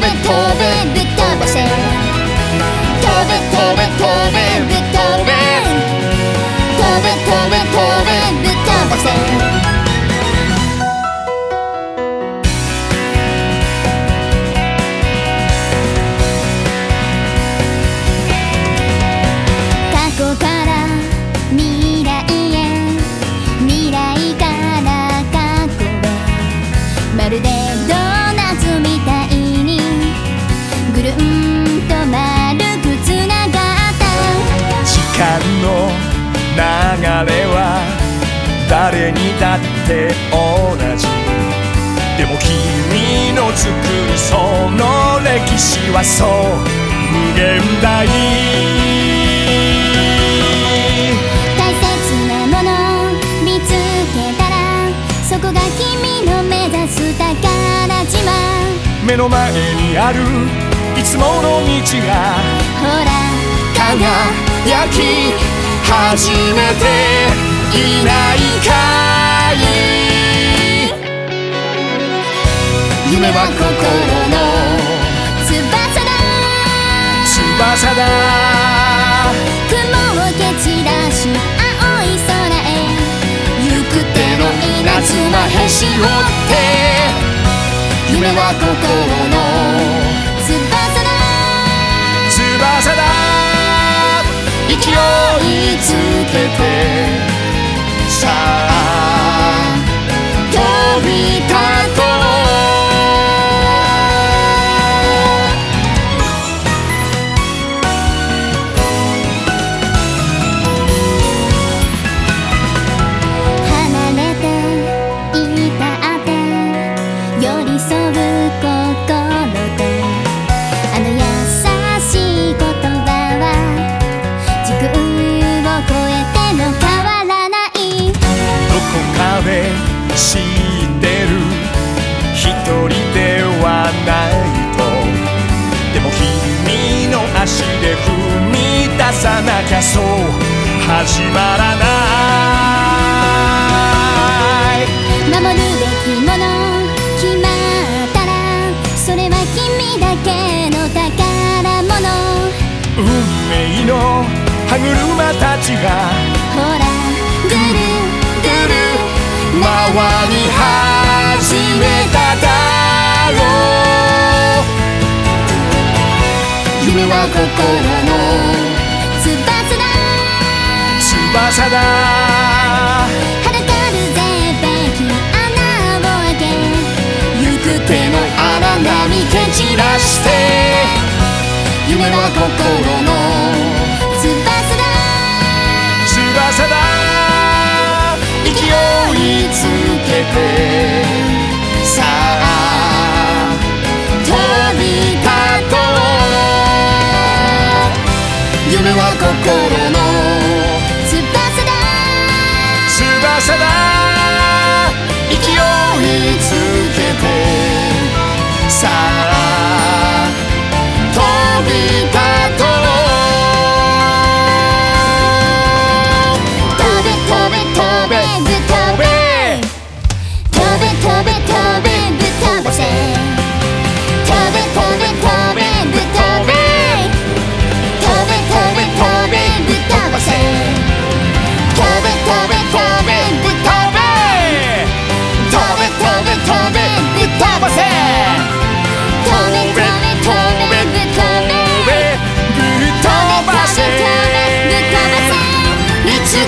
べ飛べて同じ。でも君の作るその歴史はそう。無限大。大切なもの見つけたらそこが君の目指す宝島目の前にあるいつもの道がほら輝き始めていないかい夢は心の翼だ。翼だ。雲を蹴散らし青い空へ。行く手の稲妻へし折って。夢は心の知ってる一人ではないと。でも君の足で踏み出さなきゃそう。始まらない。守るべきもの決まったらそれは君だけの宝物。運命の歯車たちがう夢は心の翼だ。翼だ。は Você